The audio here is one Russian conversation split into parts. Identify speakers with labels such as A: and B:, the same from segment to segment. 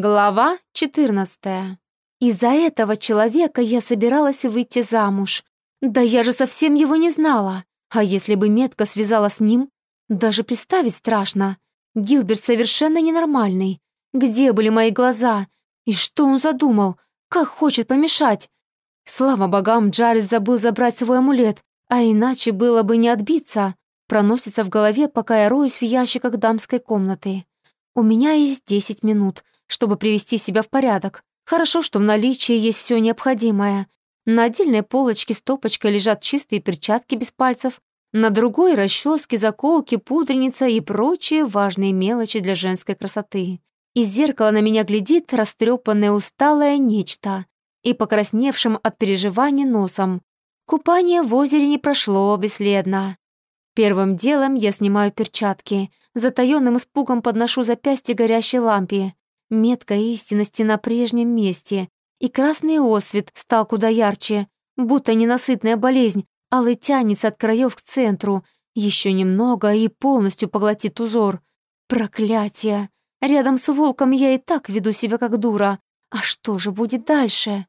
A: Глава 14. Из-за этого человека я собиралась выйти замуж. Да я же совсем его не знала. А если бы метка связала с ним? Даже представить страшно. Гилберт совершенно ненормальный. Где были мои глаза? И что он задумал? Как хочет помешать? Слава богам, Джаред забыл забрать свой амулет, а иначе было бы не отбиться. Проносится в голове, пока я роюсь в ящиках дамской комнаты. У меня есть 10 минут — чтобы привести себя в порядок. Хорошо, что в наличии есть все необходимое. На отдельной полочке стопочкой лежат чистые перчатки без пальцев, на другой — расчески, заколки, пудреница и прочие важные мелочи для женской красоты. Из зеркала на меня глядит растрепанное усталое нечто и покрасневшим от переживаний носом. Купание в озере не прошло бесследно. Первым делом я снимаю перчатки, затаённым испугом подношу запястье горящей лампе. Метка истинности на прежнем месте, и красный освет стал куда ярче, будто ненасытная болезнь, алый тянется от краев к центру, еще немного и полностью поглотит узор. Проклятие! Рядом с волком я и так веду себя как дура. А что же будет дальше?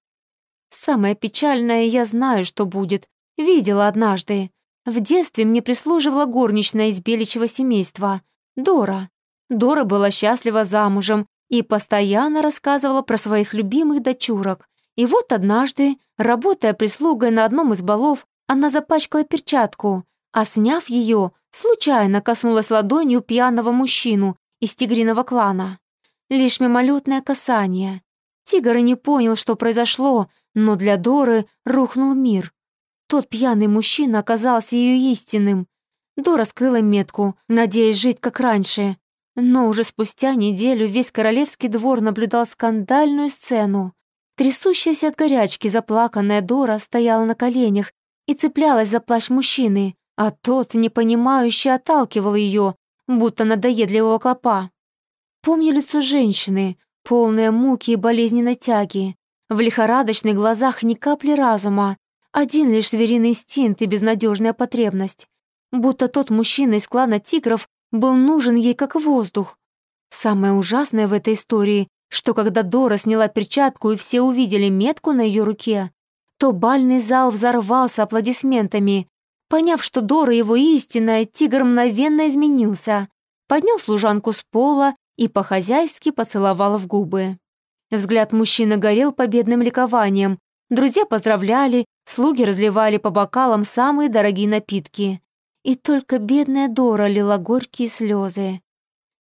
A: Самое печальное, я знаю, что будет. Видела однажды. В детстве мне прислуживала горничная из беличьего семейства. Дора. Дора была счастлива замужем и постоянно рассказывала про своих любимых дочурок. И вот однажды, работая прислугой на одном из балов, она запачкала перчатку, а сняв ее, случайно коснулась ладонью пьяного мужчину из тигриного клана. Лишь мимолетное касание. Тигр и не понял, что произошло, но для Доры рухнул мир. Тот пьяный мужчина оказался ее истинным. Дора скрыла метку, надеясь жить как раньше. Но уже спустя неделю весь королевский двор наблюдал скандальную сцену. Трясущаяся от горячки заплаканная Дора стояла на коленях и цеплялась за плащ мужчины, а тот, непонимающе, отталкивал ее, будто надоедливого клопа. Помню лицо женщины, полное муки и болезненной тяги. В лихорадочных глазах ни капли разума, один лишь звериный инстинкт и безнадежная потребность. Будто тот мужчина из клана тигров был нужен ей как воздух. Самое ужасное в этой истории, что когда Дора сняла перчатку и все увидели метку на ее руке, то бальный зал взорвался аплодисментами. Поняв, что Дора его истинная, тигр мгновенно изменился, поднял служанку с пола и по-хозяйски поцеловал в губы. Взгляд мужчины горел победным ликованием. Друзья поздравляли, слуги разливали по бокалам самые дорогие напитки и только бедная Дора лила горькие слезы.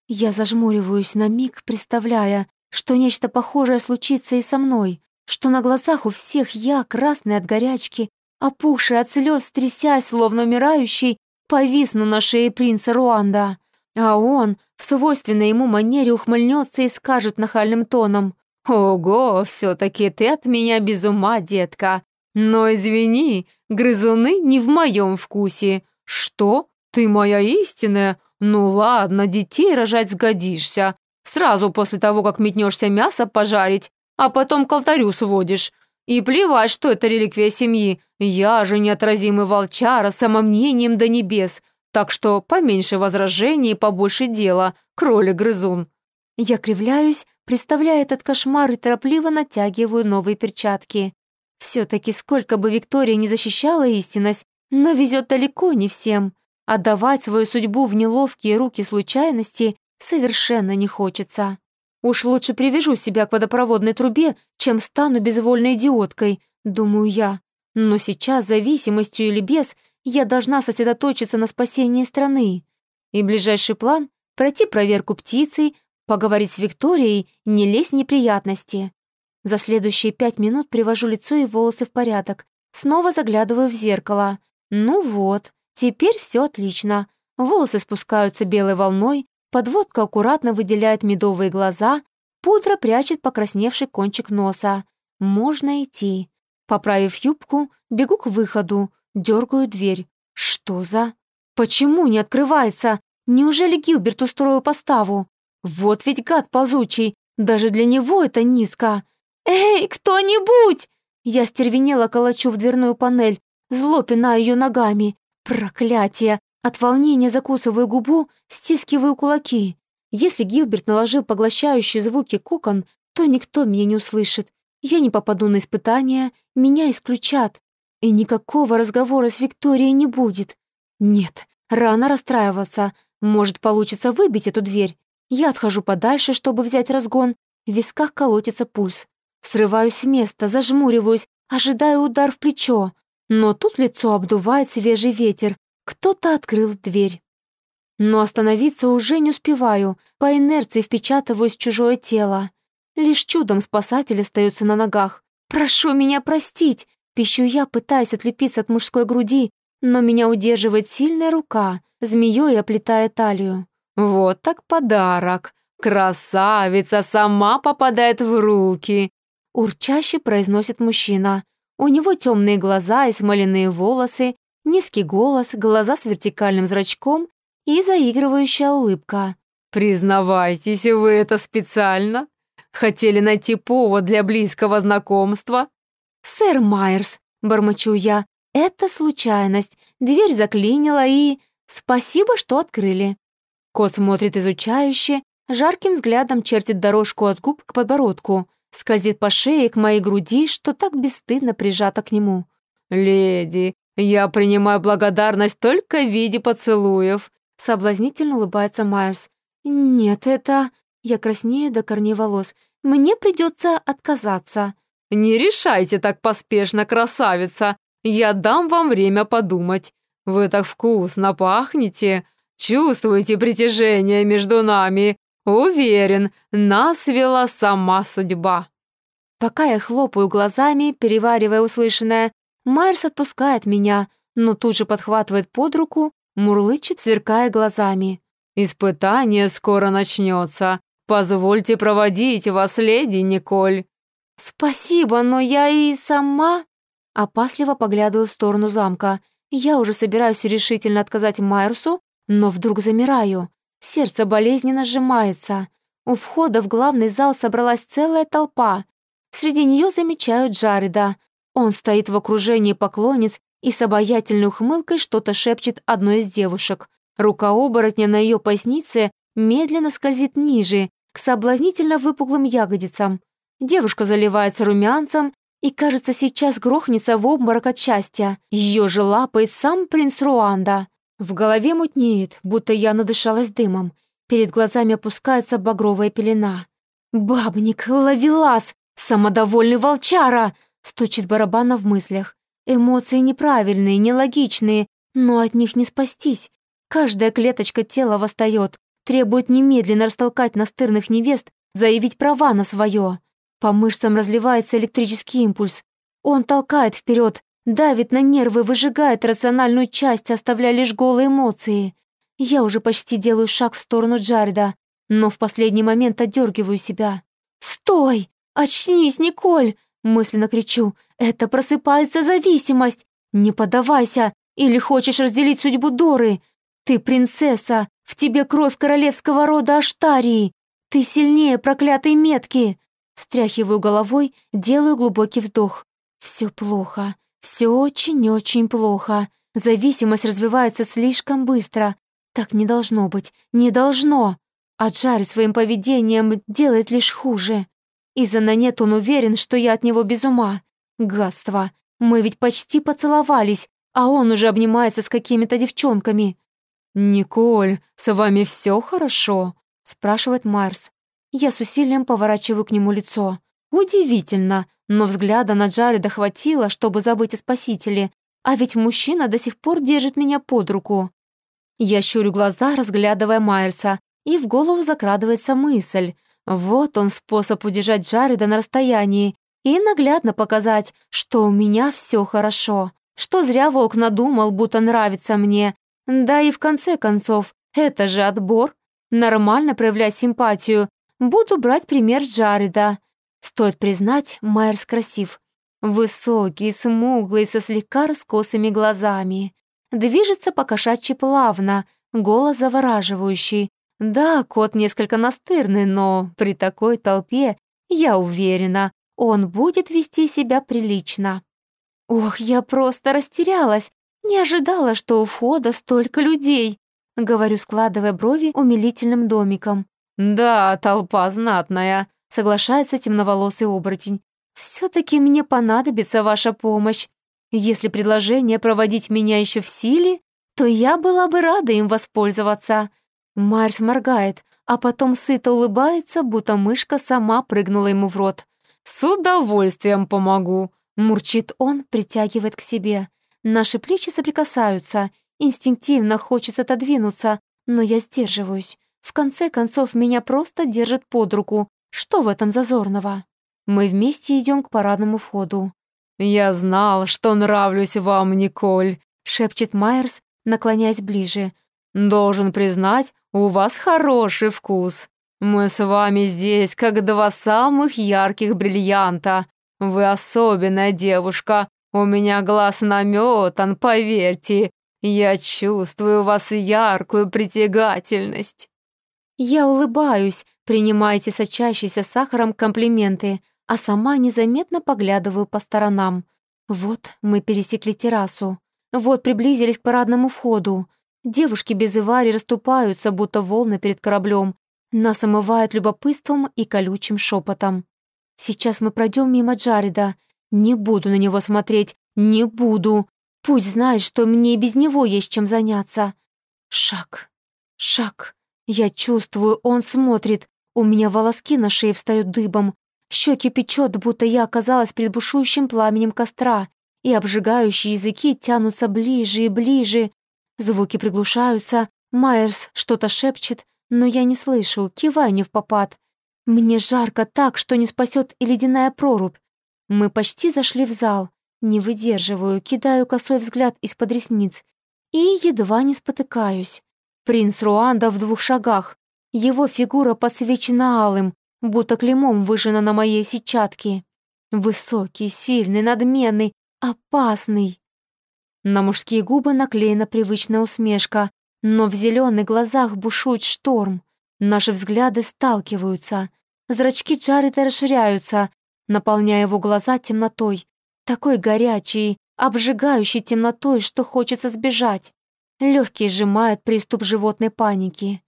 A: Я зажмуриваюсь на миг, представляя, что нечто похожее случится и со мной, что на глазах у всех я, красный от горячки, опухший от слез, трясясь, словно умирающий, повисну на шее принца Руанда. А он в свойственной ему манере ухмыльнется и скажет нахальным тоном «Ого, все-таки ты от меня без ума, детка. Но извини, грызуны не в моем вкусе. «Что? Ты моя истинная? Ну ладно, детей рожать сгодишься. Сразу после того, как метнешься мясо пожарить, а потом к алтарю сводишь. И плевать, что это реликвия семьи. Я же неотразимый волчара, самомнением до небес. Так что поменьше возражений и побольше дела, кролик-грызун». Я кривляюсь, представляя этот кошмар и торопливо натягиваю новые перчатки. Все-таки сколько бы Виктория не защищала истинность, но везет далеко не всем. Отдавать свою судьбу в неловкие руки случайности совершенно не хочется. Уж лучше привяжу себя к водопроводной трубе, чем стану безвольной идиоткой, думаю я. Но сейчас, зависимостью или без, я должна сосредоточиться на спасении страны. И ближайший план — пройти проверку птицей, поговорить с Викторией, не лезть в неприятности. За следующие пять минут привожу лицо и волосы в порядок, снова заглядываю в зеркало. Ну вот, теперь все отлично. Волосы спускаются белой волной, подводка аккуратно выделяет медовые глаза, пудра прячет покрасневший кончик носа. Можно идти. Поправив юбку, бегу к выходу, дергаю дверь. Что за... Почему не открывается? Неужели Гилберт устроил поставу? Вот ведь гад ползучий, даже для него это низко. «Эй, кто-нибудь!» Я стервенела колочу в дверную панель, Зло пинаю ее ногами. Проклятие! От волнения закусываю губу, стискиваю кулаки. Если Гилберт наложил поглощающие звуки кокон, то никто меня не услышит. Я не попаду на испытания, меня исключат. И никакого разговора с Викторией не будет. Нет, рано расстраиваться. Может, получится выбить эту дверь. Я отхожу подальше, чтобы взять разгон. В висках колотится пульс. Срываюсь с места, зажмуриваюсь, ожидаю удар в плечо. Но тут лицо обдувает свежий ветер. Кто-то открыл дверь. Но остановиться уже не успеваю, по инерции впечатываюсь в чужое тело. Лишь чудом спасатель остается на ногах. «Прошу меня простить!» Пищу я, пытаясь отлепиться от мужской груди, но меня удерживает сильная рука, змеей оплетая талию. «Вот так подарок! Красавица сама попадает в руки!» Урчаще произносит мужчина. У него темные глаза и смоляные волосы, низкий голос, глаза с вертикальным зрачком и заигрывающая улыбка. «Признавайтесь, вы это специально? Хотели найти повод для близкого знакомства?» «Сэр Майерс», — бормочу я, — «это случайность. Дверь заклинила и... Спасибо, что открыли». Кот смотрит изучающе, жарким взглядом чертит дорожку от губ к подбородку, скользит по шее к моей груди, что так бесстыдно прижата к нему. «Леди, я принимаю благодарность только в виде поцелуев», Соблазнительно улыбается Майерс. «Нет, это...» Я краснею до корней волос. «Мне придется отказаться». «Не решайте так поспешно, красавица. Я дам вам время подумать. Вы так вкусно пахнете. Чувствуете притяжение между нами. Уверен, нас вела сама судьба». Пока я хлопаю глазами, переваривая услышанное, Майерс отпускает меня, но тут же подхватывает под руку мурлычет, сверкая глазами. «Испытание скоро начнется. Позвольте проводить вас, леди Николь». «Спасибо, но я и сама...» Опасливо поглядываю в сторону замка. Я уже собираюсь решительно отказать Майерсу, но вдруг замираю. Сердце болезненно сжимается. У входа в главный зал собралась целая толпа. Среди нее замечают Джареда. Он стоит в окружении поклонниц и с обаятельной ухмылкой что-то шепчет одной из девушек. Рука оборотня на ее пояснице медленно скользит ниже, к соблазнительно выпуклым ягодицам. Девушка заливается румянцем и, кажется, сейчас грохнется в обморок от счастья. Ее же лапает сам принц Руанда. В голове мутнеет, будто я надышалась дымом. Перед глазами опускается багровая пелена. «Бабник, ловелас, самодовольный волчара!» стучит барабана в мыслях. Эмоции неправильные, нелогичные, но от них не спастись. Каждая клеточка тела восстает, требует немедленно растолкать настырных невест, заявить права на свое. По мышцам разливается электрический импульс. Он толкает вперед, давит на нервы, выжигает рациональную часть, оставляя лишь голые эмоции. Я уже почти делаю шаг в сторону Джареда, но в последний момент отдергиваю себя. «Стой! Очнись, Николь! Мысленно кричу. «Это просыпается зависимость! Не поддавайся! Или хочешь разделить судьбу Доры? Ты принцесса! В тебе кровь королевского рода Аштарии! Ты сильнее проклятой метки!» Встряхиваю головой, делаю глубокий вдох. Все плохо. Все очень-очень плохо. Зависимость развивается слишком быстро. Так не должно быть. Не должно. А Джари своим поведением делает лишь хуже. Из-за Нанет он уверен, что я от него без ума. Гадство. Мы ведь почти поцеловались, а он уже обнимается с какими-то девчонками. «Николь, с вами все хорошо?» — спрашивает Марс. Я с усилием поворачиваю к нему лицо. Удивительно, но взгляда на Джареда хватило, чтобы забыть о спасителе, а ведь мужчина до сих пор держит меня под руку. Я щурю глаза, разглядывая Майерса, и в голову закрадывается мысль — вот он способ удержать Джареда на расстоянии и наглядно показать, что у меня все хорошо, что зря волк надумал, будто нравится мне. Да и в конце концов, это же отбор. Нормально проявлять симпатию. Буду брать пример Джареда. Стоит признать, Майерс красив. Высокий, смуглый, со слегка раскосыми глазами. Движется покошачьи плавно, голос завораживающий. Да, кот несколько настырный, но при такой толпе, я уверена, он будет вести себя прилично. Ох, я просто растерялась, не ожидала, что у входа столько людей, говорю, складывая брови умилительным домиком. «Да, толпа знатная», — соглашается темноволосый оборотень. «Все-таки мне понадобится ваша помощь. Если предложение проводить меня еще в силе, то я была бы рада им воспользоваться». Марс моргает, а потом сыто улыбается, будто мышка сама прыгнула ему в рот. «С удовольствием помогу», — мурчит он, притягивает к себе. Наши плечи соприкасаются, инстинктивно хочется отодвинуться, но я сдерживаюсь. В конце концов, меня просто держат под руку. Что в этом зазорного? Мы вместе идем к парадному входу. «Я знал, что нравлюсь вам, Николь», — шепчет Майерс, наклоняясь ближе. «Должен признать, у вас хороший вкус. Мы с вами здесь, как два самых ярких бриллианта. Вы особенная девушка. У меня глаз наметан, поверьте. Я чувствую у вас яркую притягательность». Я улыбаюсь, принимайте сочащиеся сахаром комплименты, а сама незаметно поглядываю по сторонам. Вот мы пересекли террасу. Вот приблизились к парадному входу. Девушки без Ивари расступаются, будто волны перед кораблем. Нас омывает любопытством и колючим шепотом. Сейчас мы пройдем мимо Джареда. Не буду на него смотреть, не буду. Пусть знает, что мне и без него есть чем заняться. Шаг, шаг. Я чувствую, он смотрит. У меня волоски на шее встают дыбом. Щеки печет, будто я оказалась перед бушующим пламенем костра, и обжигающие языки тянутся ближе и ближе. Звуки приглушаются, Майерс что-то шепчет, но я не слышу, киваю не в попад. Мне жарко так, что не спасет и ледяная прорубь. Мы почти зашли в зал. Не выдерживаю, кидаю косой взгляд из-под ресниц и едва не спотыкаюсь. Принц Руанда в двух шагах. Его фигура подсвечена алым, будто клеймом выжжена на моей сетчатке. Высокий, сильный, надменный, опасный. На мужские губы наклеена привычная усмешка, но в зеленых глазах бушует шторм. Наши взгляды сталкиваются. Зрачки Джареда расширяются, наполняя его глаза темнотой. Такой горячей, обжигающей темнотой, что хочется сбежать. Легкие сжимают приступ животной паники.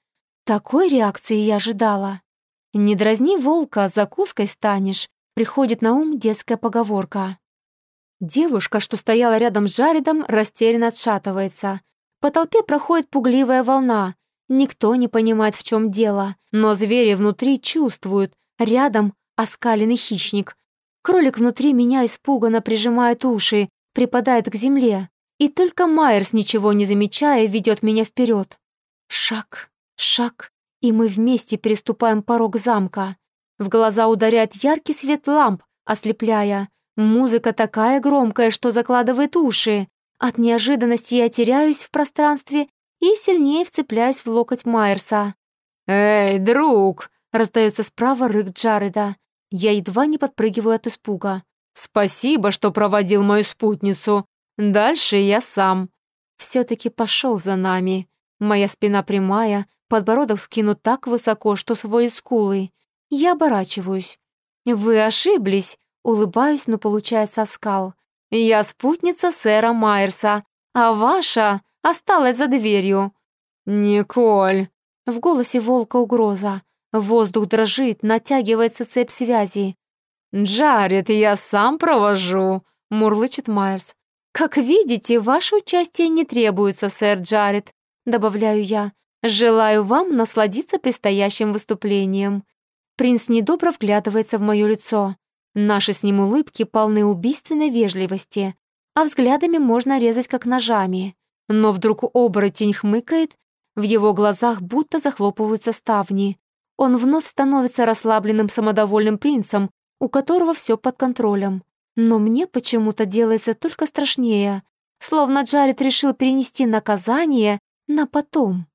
A: Такой реакции я ожидала. «Не дразни волка, закуской станешь», приходит на ум детская поговорка. Девушка, что стояла рядом с Джаредом, растерянно отшатывается. По толпе проходит пугливая волна. Никто не понимает, в чем дело, но звери внутри чувствуют. Рядом оскаленный хищник. Кролик внутри меня испуганно прижимает уши, припадает к земле. И только Майерс, ничего не замечая, ведет меня вперед. Шаг, шаг, и мы вместе переступаем порог замка. В глаза ударяет яркий свет ламп, ослепляя. Музыка такая громкая, что закладывает уши. От неожиданности я теряюсь в пространстве и сильнее вцепляюсь в локоть Майерса. «Эй, друг!» — раздается справа рык Джареда. Я едва не подпрыгиваю от испуга. «Спасибо, что проводил мою спутницу. Дальше я сам. Все-таки пошел за нами. Моя спина прямая, подбородок скинут так высоко, что сводит скулы. Я оборачиваюсь. Вы ошиблись. Улыбаюсь, но получается оскал. Я спутница сэра Майерса, а ваша осталась за дверью. «Николь!» В голосе волка угроза. Воздух дрожит, натягивается цепь связи. «Джаред, я сам провожу», — мурлычет Майерс. «Как видите, ваше участие не требуется, сэр Джаред», — добавляю я. «Желаю вам насладиться предстоящим выступлением». Принц недобро вглядывается в мое лицо. Наши с ним улыбки полны убийственной вежливости, а взглядами можно резать как ножами. Но вдруг оборотень хмыкает, в его глазах будто захлопываются ставни. Он вновь становится расслабленным самодовольным принцем, у которого все под контролем. Но мне почему-то делается только страшнее, словно Джаред решил перенести наказание на потом.